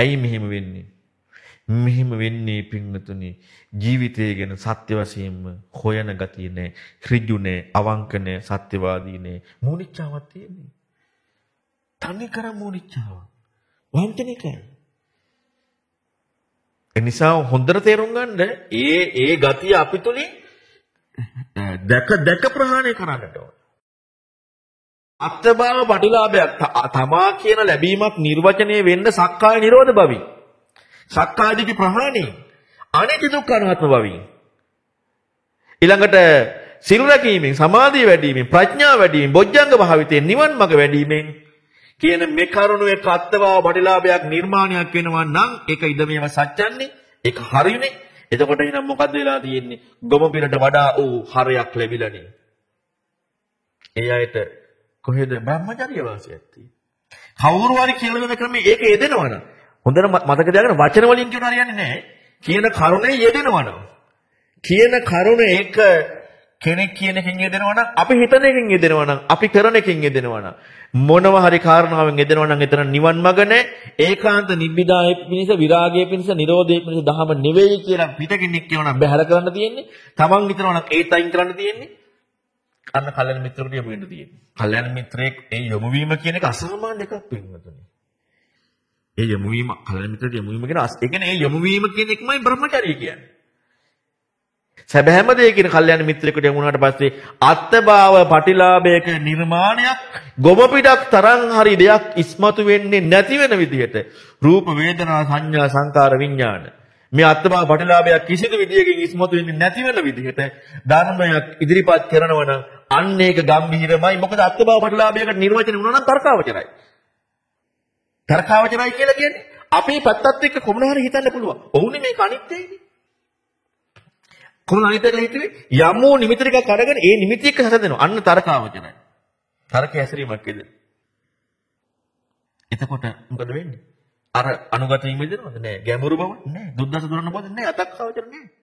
ඇයි මෙහෙම වෙන්නේ? මෙහෙම වෙන්නේ පින්වතුනි ජීවිතය ගැන සත්‍ය වශයෙන්ම හොයන ගතිය නෑ ඍජු නෑ අවංක නෑ සත්‍යවාදී නෑ. මූනිච්චාවක් තියෙන්නේ. තනි කර මූනිච්චාව වංචනිකයි ඒ නිසා හොඳට තේරුම් ගන්න ඒ ඒ ගතිය අපි තුලින් දැක දැක ප්‍රහාණය කරන්නට ඕන. අත්බව පටිලාභයක් තමා කියන ලැබීමක් නිර්වචනය වෙන්න සක්කාය නිරෝධ බවින්. සක්කායදිටි ප්‍රහාණය අනිත්‍ය දුක්ඛ අනාත්ම බවින්. ඊළඟට සිල් රැකීමෙන් සමාධිය වැඩිවීමෙන් ප්‍රඥාව වැඩිවීමෙන් බොජ්ජංග භාවිතයෙන් නිවන් මඟ වැඩිවීමෙන් කියන මේ කරුණු එක අත්බව පටිලාභයක් නිර්මාණයක් වෙනවා නම් ඒක ඉදමේව සත්‍යන්නේ ඒක හරියනේ. එතකොට එහෙනම් මොකද්ද වෙලා තියෙන්නේ? ගොම පිරට වඩා ඌ හරයක් ලැබිලානේ ඒ අයට කොහෙද බ්‍රහ්මචර්ය වාසයක් තියෙන්නේ කවුරු හරි කියලා දෙන ක්‍රමයේ ඒක යෙදෙනවනම් හොඳට මතක තියාගන්න වචන වලින් කියන හරියන්නේ නැහැ. කියන කරුණේ යෙදෙනවනම්. කියන කරුණ ඒක කෙනෙක් කියන එකෙන් යෙදෙනවා නම් අපි හිතන එකෙන් යෙදෙනවා නම් අපි කරන එකෙන් යෙදෙනවා නම් මොනවා හරි කාරණාවෙන් යෙදෙනවා නම් එතන නිවන් මඟ නැහැ ඒකාන්ත නිබ්බිදායේ පිණිස විරාගයේ පිණිස නිරෝධයේ පිණිස දහම නෙවෙයි කියලා පිටකින්ෙක් කියනවා නම් බහැර කරන්න තියෙන්නේ තමන් හිතනවා නම් ඒත් අයින් කරන්න තියෙන්නේ අන්න කල්යන මිත්‍රයෙකුට යොමු වෙන්න තියෙන්නේ. කල්යන මිත්‍රයෙක් ඒ යොමු වීම කියන එක අසාමාන්‍ය එකක් වෙන්නතුනේ ඒ යොමු වීම කලන මිත්‍රට යොමු වීම කියන ඒ කියන්නේ ඒ යොමු වීම කියන එකමයි බ්‍රහ්මචර්යය කියන්නේ. සැබෑම දේ කියන කල්යන මිත්‍රෙකුට යොමු වුණාට පස්සේ අත්භාව පටිලාභයක නිර්මාණයක් ගොම පිටක් තරම් හරි දෙයක් ඉස්මතු වෙන්නේ නැති වෙන විදිහට රූප වේදනා සංඥා සංකාර විඥාන. මේ අත්භාව පටිලාභයක් කිසිදු විදියකින් ඉස්මතු වෙන්නේ නැති වෙන විදිහට ධර්මයක් ඉදිරිපත් කරනවා නම් අන්න ඒක ගැඹීරමයි මොකද අත්භාව පටිලාභයකට නිර්වචනය වුණා නම් තර්කාවචරයි තර්කාවචරයි කියලා කියන්නේ අපේ පැත්තත් එක්ක කොමුණ හරි හිතන්න පුළුවන්. ඔවුනේ මේක අනිත්‍යයිනේ. කොමුණ අනිත්‍ය කියලා හිතුවේ යම්ෝ නිමිති ටිකක් අරගෙන ඒ නිමිති එක්ක හැදෙනවා. අන්න තර්කාවචරයි. තර්ක හැසිරීමක් එද. එතකොට මොකද වෙන්නේ? අර අනුගත වීම දෙනවද? නෑ. ගැඹුරු බව නෑ. දුද්දස දුරන බව නෑ. අතක්කාවචර නෑ.